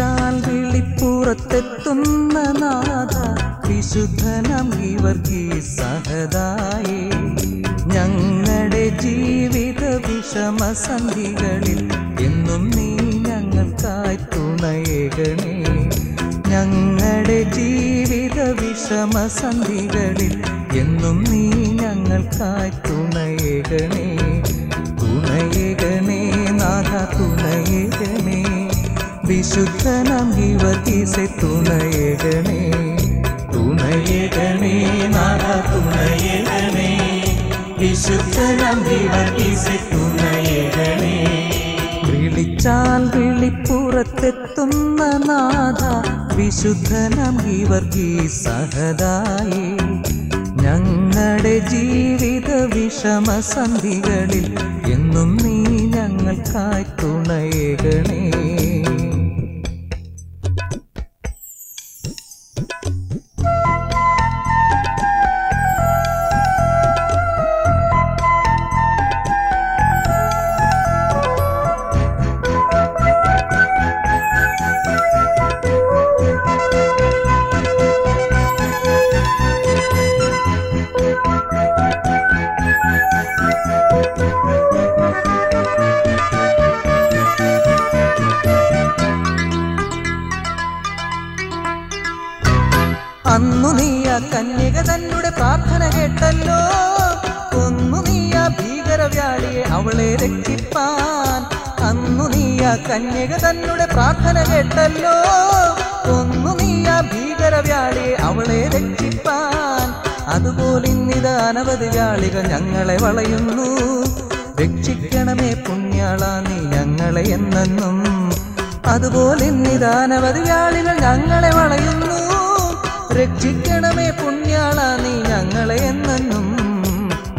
വിളിപ്പുറത്തെത്തുന്ന നാഥ വിശുദ്ധനം ഇവർക്ക് സഹതായേ. ഞങ്ങളുടെ ജീവിത വിഷമസന്ധികളിൽ എന്നും നീ ഞങ്ങൾക്കായി തുണയേകണേ. ഞങ്ങളുടെ ജീവിത വിഷമസന്ധികളിൽ എന്നും നീ ഞങ്ങൾക്കായി തുണയേകണേ. തുണയേകണേ നാഥ തുണയേകണേ. വിശുദ്ധനം ഇവർക്കീസെ തുണയേകണേ തുണയേകണേ നാഥ തുണയേകണേ വിശുദ്ധനം ഇവർക്കീസെ തുണയേകണേ വിളിച്ചാൽ വിളിപ്പുറത്തെത്തുന്ന നാഥ വിശുദ്ധനം ഇവർക്ക് സഹദായി ഞങ്ങളുടെ ജീവിത വിഷമസന്ധികളിൽ എന്നും നീ ഞങ്ങൾക്കായി തുണയേകണേ. അന്നു നീയ കന്യക തന്നെ പ്രാർത്ഥന കേട്ടല്ലോ. കൊന്നു നീയ ഭീകരവ്യാളിയെ അവളെ രക്ഷിപ്പാൻ. അന്നു നീയ കന്യക തന്നെ പ്രാർത്ഥന കേട്ടല്ലോ. കൊന്നു നീയ ഭീകരവ്യാളിയെ അവളെ രക്ഷിപ്പാൻ. അതുപോലെ ഇന്നിത അനവധി വ്യാളികൾ ഞങ്ങളെ വളയുന്നു. രക്ഷിക്കണമേ പുണ്യാള നീ ഞങ്ങളെ എന്നെന്നും. അതുപോലെ ഇന്നിതാനവധി വ്യാളികൾ ഞങ്ങളെ വളയുന്നു. രക്ഷിക്കണമേ പുണ്യാള നീ ഞങ്ങളെ എന്നെന്നും.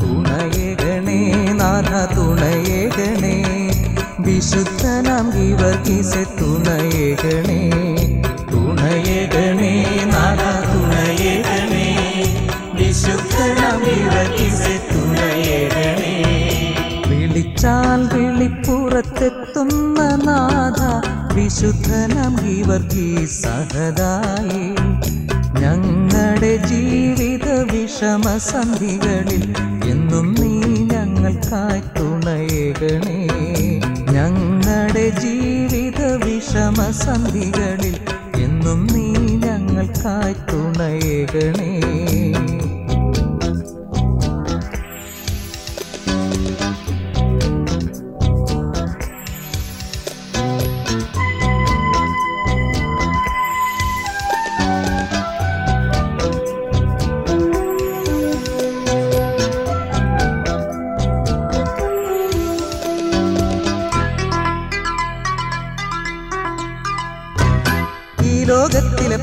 തുണയേകണേ നാഥ തുണയേകണേ വിശുദ്ധനാം ഗീവർഗീസെ തുണയേകണേ തുണയേകണേ നാഥ തുണയേകണേ വിശുദ്ധനാം ഗീവർഗീസെ തുണയേകണേ വിളിച്ചാൽ വിളിപ്പുറത്തെത്തുന്ന നാഥ വിശുദ്ധനം ഇവർക്ക് സഹതായേ ഞങ്ങളുടെ ജീവിത വിഷമസന്ധികളിൽ എന്നും നീ ഞങ്ങൾക്കായി തുണയേകണേ ഞങ്ങളുടെ ജീവിത വിഷമസന്ധികളിൽ എന്നും നീ ഞങ്ങൾക്കായി തുണയേകണേ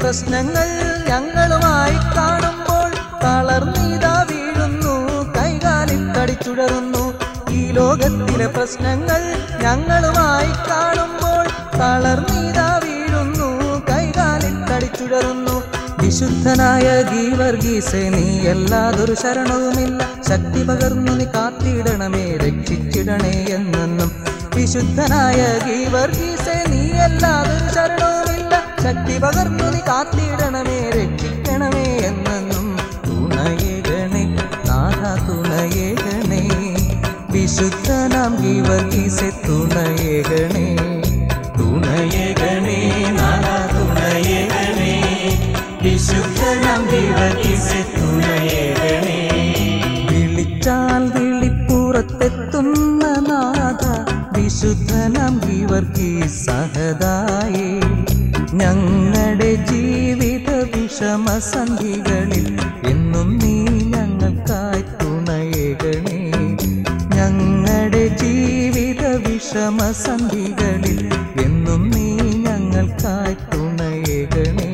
പ്രശ്നങ്ങൾ ഞങ്ങളുമായി കാണുമ്പോൾ തളർന്നീതാ വീഴുന്നു കൈകാലിൽ കടിച്ചുടറുന്നു ഈ ലോകത്തിലെ പ്രശ്നങ്ങൾ ഞങ്ങളുമായി കാണുമ്പോൾ തളർന്നീതാ വീഴുന്നു കൈകാലിൽ കടിച്ചുടറുന്നു വിശുദ്ധനായ ഗീവർഗീസെ നീ എല്ലാതൊരു ശരണവുമില്ല. ശക്തി പകർന്നു നീ കാത്തിടണമേ രക്ഷിച്ചിടണേ എന്നെന്നും. വിശുദ്ധനായ ഗീവർഗീസെ നീ എല്ലാതൊരു ശക്തി പകർന്നു നീ കാത്തിടണമേ രക്ഷിക്കണമേ എന്നെന്നും. തുണയേകണേ നാഥ തുണയേകണേ വിശുദ്ധ നാം ഗീവർഗീസെ തുണയേകണേ തുണയേകണേ നാഥ തുണയേകണേ വിശുദ്ധ നാം ഗീവർഗീസെ തുണയേകണേ വിളിച്ചാൽ വിളിപ്പുറത്തെത്തുന്ന നാഥ വിശുദ്ധനം ഇവർക്ക് സഹതായേ ഞങ്ങളുടെ ജീവിത വിഷമസന്ധികളിൽ എന്നും നീ ഞങ്ങൾക്കായി തുണയേകണേ ഞങ്ങളുടെ ജീവിത വിഷമസന്ധികളിൽ എന്നും നീ ഞങ്ങൾക്കായി തുണയേകണേ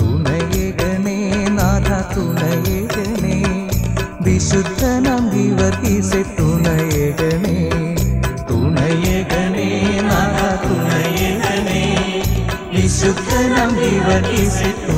തുണയേകണേ നാഥ തുണയേകണേ. വിശുദ്ധനം ഇവർക്കീസെ തുണയേകണേ සුත නම් දිවනි සිත